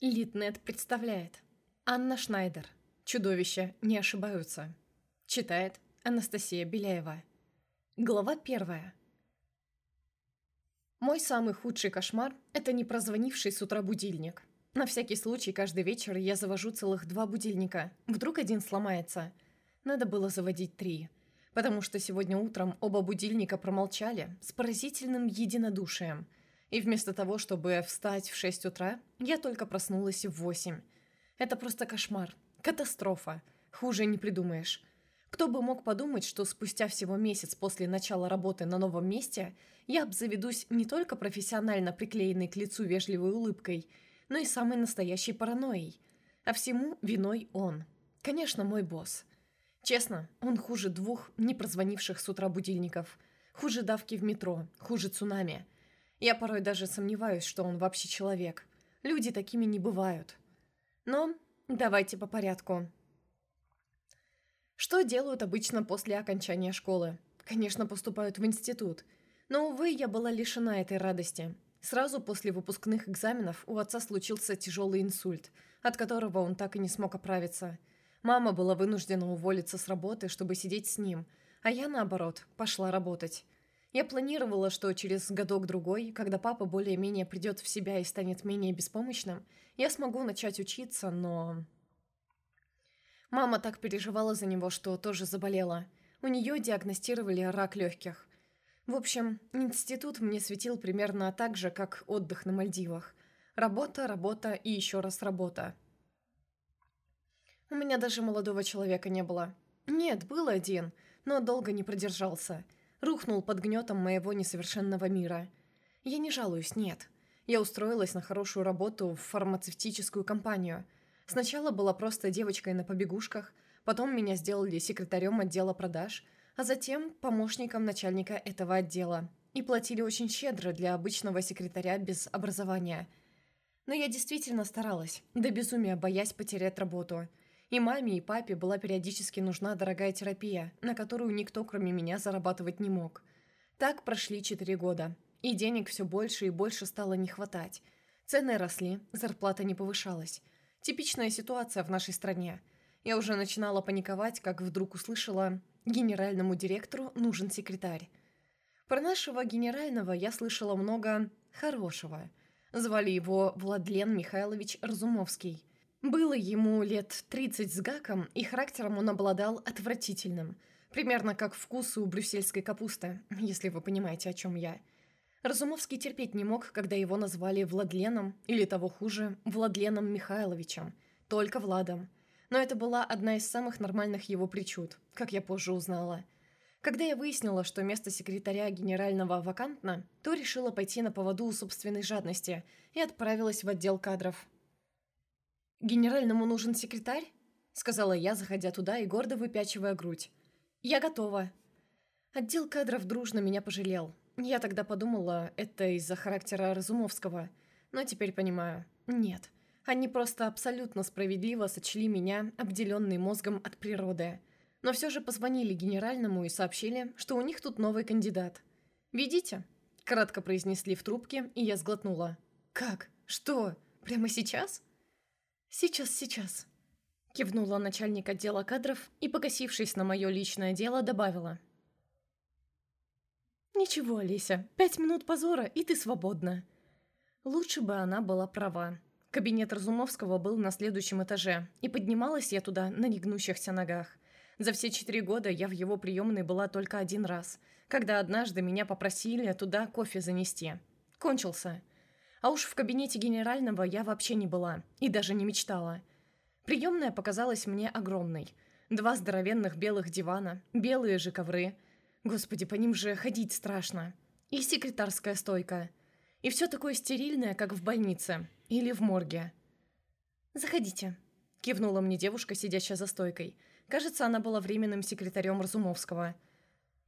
Литнет представляет. Анна Шнайдер. Чудовища не ошибаются. Читает Анастасия Беляева. Глава первая. Мой самый худший кошмар – это не прозвонивший с утра будильник. На всякий случай каждый вечер я завожу целых два будильника. Вдруг один сломается. Надо было заводить три. Потому что сегодня утром оба будильника промолчали с поразительным единодушием – и вместо того, чтобы встать в 6 утра, я только проснулась в 8. Это просто кошмар. Катастрофа. Хуже не придумаешь. Кто бы мог подумать, что спустя всего месяц после начала работы на новом месте я обзаведусь не только профессионально приклеенной к лицу вежливой улыбкой, но и самой настоящей паранойей. А всему виной он. Конечно, мой босс. Честно, он хуже двух не прозвонивших с утра будильников. Хуже давки в метро, хуже цунами – я порой даже сомневаюсь, что он вообще человек. Люди такими не бывают. Но давайте по порядку. Что делают обычно после окончания школы? Конечно, поступают в институт. Но, увы, я была лишена этой радости. Сразу после выпускных экзаменов у отца случился тяжелый инсульт, от которого он так и не смог оправиться. Мама была вынуждена уволиться с работы, чтобы сидеть с ним, а я, наоборот, пошла работать. Я планировала, что через годок-другой, когда папа более-менее придет в себя и станет менее беспомощным, я смогу начать учиться, но... Мама так переживала за него, что тоже заболела. У нее диагностировали рак легких. В общем, институт мне светил примерно так же, как отдых на Мальдивах. Работа, работа и еще раз работа. У меня даже молодого человека не было. Нет, был один, но долго не продержался – рухнул под гнетом моего несовершенного мира. Я не жалуюсь, нет. Я устроилась на хорошую работу в фармацевтическую компанию. Сначала была просто девочкой на побегушках, потом меня сделали секретарем отдела продаж, а затем помощником начальника этого отдела. И платили очень щедро для обычного секретаря без образования. Но я действительно старалась, до безумия боясь потерять работу – и маме, и папе была периодически нужна дорогая терапия, на которую никто, кроме меня, зарабатывать не мог. Так прошли четыре года, и денег все больше и больше стало не хватать. Цены росли, зарплата не повышалась. Типичная ситуация в нашей стране. Я уже начинала паниковать, как вдруг услышала «генеральному директору нужен секретарь». Про нашего генерального я слышала много хорошего. Звали его Владлен Михайлович Разумовский. Было ему лет 30 с гаком, и характером он обладал отвратительным. Примерно как вкус у брюссельской капусты, если вы понимаете, о чем я. Разумовский терпеть не мог, когда его назвали Владленом, или того хуже, Владленом Михайловичем. Только Владом. Но это была одна из самых нормальных его причуд, как я позже узнала. Когда я выяснила, что место секретаря генерального вакантно, то решила пойти на поводу у собственной жадности и отправилась в отдел кадров, «Генеральному нужен секретарь?» — сказала я, заходя туда и гордо выпячивая грудь. «Я готова». Отдел кадров дружно меня пожалел. Я тогда подумала, это из-за характера Разумовского. Но теперь понимаю, нет. Они просто абсолютно справедливо сочли меня, обделенный мозгом от природы. Но все же позвонили генеральному и сообщили, что у них тут новый кандидат. «Видите?» – кратко произнесли в трубке, и я сглотнула. «Как? Что? Прямо сейчас?» «Сейчас, сейчас», — кивнула начальник отдела кадров и, покосившись на мое личное дело, добавила. «Ничего, Олеся, пять минут позора, и ты свободна». Лучше бы она была права. Кабинет Разумовского был на следующем этаже, и поднималась я туда на негнущихся ногах. За все четыре года я в его приемной была только один раз, когда однажды меня попросили туда кофе занести. Кончился. А уж в кабинете генерального я вообще не была и даже не мечтала. Приемная показалась мне огромной. Два здоровенных белых дивана, белые же ковры. Господи, по ним же ходить страшно. И секретарская стойка. И все такое стерильное, как в больнице. Или в морге. «Заходите», — кивнула мне девушка, сидящая за стойкой. Кажется, она была временным секретарем Разумовского.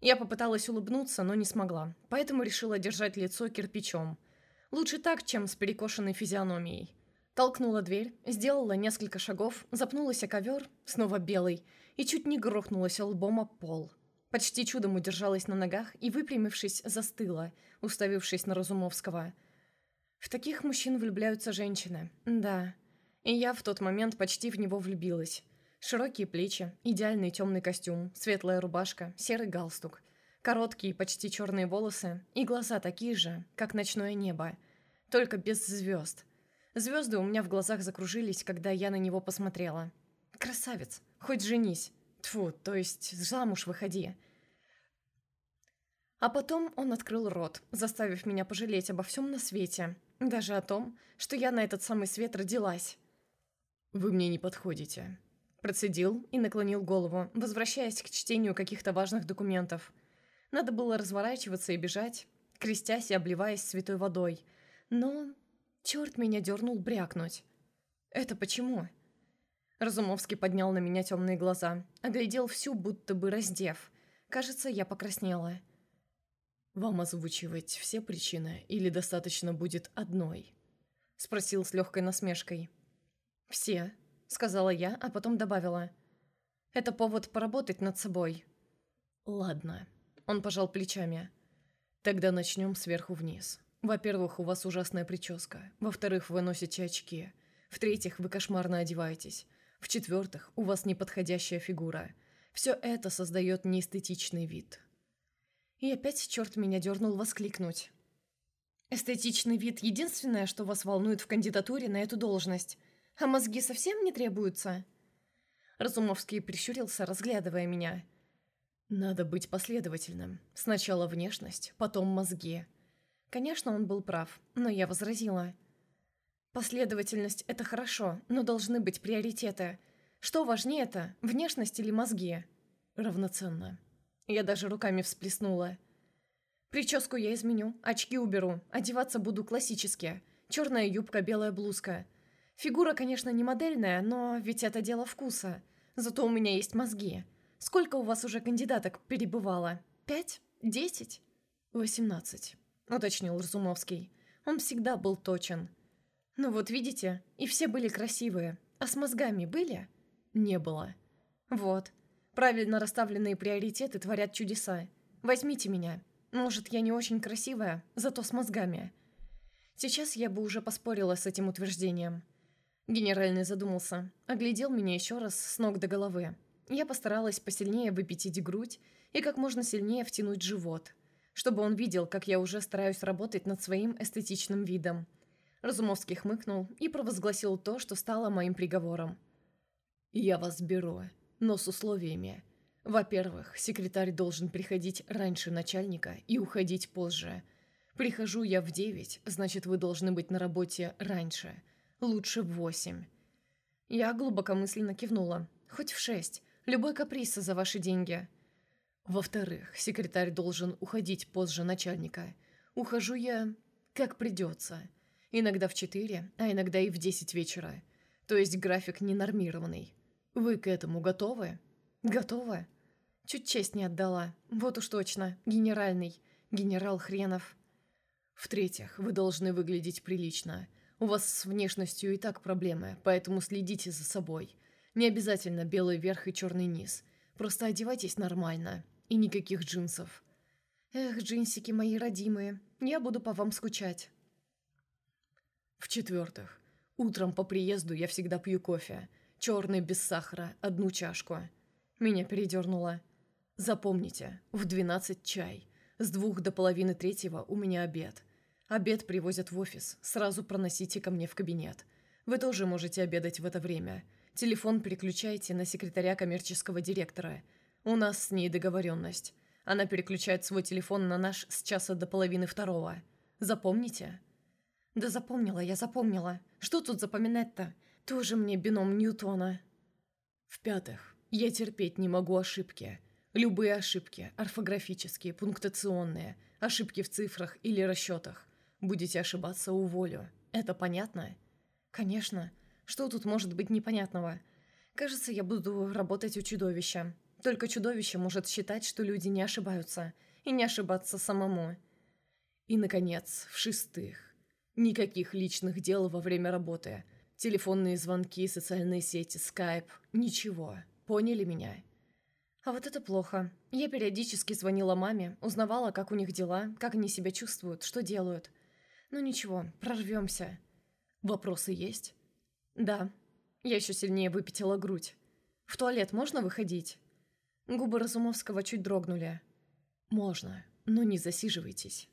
Я попыталась улыбнуться, но не смогла, поэтому решила держать лицо кирпичом — Лучше так, чем с перекошенной физиономией. Толкнула дверь, сделала несколько шагов, запнулась о ковер, снова белый, и чуть не грохнулась лбом о пол. Почти чудом удержалась на ногах и, выпрямившись, застыла, уставившись на Разумовского. В таких мужчин влюбляются женщины. Да. И я в тот момент почти в него влюбилась. Широкие плечи, идеальный темный костюм, светлая рубашка, серый галстук, короткие, почти черные волосы и глаза такие же, как ночное небо, только без звезд. Звезды у меня в глазах закружились, когда я на него посмотрела. Красавец, хоть женись. Тфу, то есть замуж выходи. А потом он открыл рот, заставив меня пожалеть обо всем на свете, даже о том, что я на этот самый свет родилась. «Вы мне не подходите», Процедил и наклонил голову, возвращаясь к чтению каких-то важных документов. Надо было разворачиваться и бежать, крестясь и обливаясь святой водой. Но черт меня дернул брякнуть. «Это почему?» Разумовский поднял на меня темные глаза, оглядел всю, будто бы раздев. Кажется, я покраснела. «Вам озвучивать все причины или достаточно будет одной?» Спросил с легкой насмешкой. «Все», сказала я, а потом добавила. «Это повод поработать над собой». «Ладно». Он пожал плечами. «Тогда начнем сверху вниз. Во-первых, у вас ужасная прическа. Во-вторых, вы носите очки. В-третьих, вы кошмарно одеваетесь. В-четвертых, у вас неподходящая фигура. Все это создает неэстетичный вид». И опять черт меня дернул воскликнуть. «Эстетичный вид — единственное, что вас волнует в кандидатуре на эту должность. А мозги совсем не требуются?» Разумовский прищурился, разглядывая меня. «Надо быть последовательным. Сначала внешность, потом мозги». Конечно, он был прав, но я возразила. «Последовательность — это хорошо, но должны быть приоритеты. Что важнее-то, внешность или мозги?» «Равноценно». Я даже руками всплеснула. «Прическу я изменю, очки уберу, одеваться буду классически. Черная юбка, белая блузка». Фигура, конечно, не модельная, но ведь это дело вкуса. Зато у меня есть мозги. Сколько у вас уже кандидаток перебывало? Пять? Десять? Восемнадцать, уточнил Разумовский. Он всегда был точен. Ну вот видите, и все были красивые. А с мозгами были? Не было. Вот. Правильно расставленные приоритеты творят чудеса. Возьмите меня. Может, я не очень красивая, зато с мозгами. Сейчас я бы уже поспорила с этим утверждением. Генеральный задумался, оглядел меня еще раз с ног до головы. Я постаралась посильнее выпятить грудь и как можно сильнее втянуть живот, чтобы он видел, как я уже стараюсь работать над своим эстетичным видом. Разумовский хмыкнул и провозгласил то, что стало моим приговором. «Я вас беру, но с условиями. Во-первых, секретарь должен приходить раньше начальника и уходить позже. Прихожу я в девять, значит, вы должны быть на работе раньше». Лучше в восемь. Я глубокомысленно кивнула. Хоть в шесть. Любой каприз за ваши деньги. Во-вторых, секретарь должен уходить позже начальника. Ухожу я, как придется. Иногда в четыре, а иногда и в десять вечера. То есть график ненормированный. Вы к этому готовы? Готова. Чуть честь не отдала. Вот уж точно. Генеральный. Генерал Хренов. В-третьих, вы должны выглядеть прилично – у вас с внешностью и так проблемы, поэтому следите за собой. Не обязательно белый верх и черный низ. Просто одевайтесь нормально. И никаких джинсов. Эх, джинсики мои родимые, я буду по вам скучать. В-четвертых, утром по приезду я всегда пью кофе. Черный, без сахара, одну чашку. Меня передернуло. Запомните, в 12 чай. С двух до половины третьего у меня обед. Обед привозят в офис. Сразу проносите ко мне в кабинет. Вы тоже можете обедать в это время. Телефон переключайте на секретаря коммерческого директора. У нас с ней договоренность. Она переключает свой телефон на наш с часа до половины второго. Запомните?» «Да запомнила, я запомнила. Что тут запоминать-то? Тоже мне бином Ньютона». В-пятых, я терпеть не могу ошибки. Любые ошибки, орфографические, пунктуационные, ошибки в цифрах или расчетах. Будете ошибаться, уволю. Это понятно? Конечно. Что тут может быть непонятного? Кажется, я буду работать у чудовища. Только чудовище может считать, что люди не ошибаются. И не ошибаться самому. И, наконец, в-шестых. Никаких личных дел во время работы. Телефонные звонки, социальные сети, скайп. Ничего. Поняли меня? А вот это плохо. Я периодически звонила маме, узнавала, как у них дела, как они себя чувствуют, что делают. Ну ничего, прорвемся. Вопросы есть? Да. Я еще сильнее выпятила грудь. В туалет можно выходить? Губы Разумовского чуть дрогнули. Можно, но не засиживайтесь.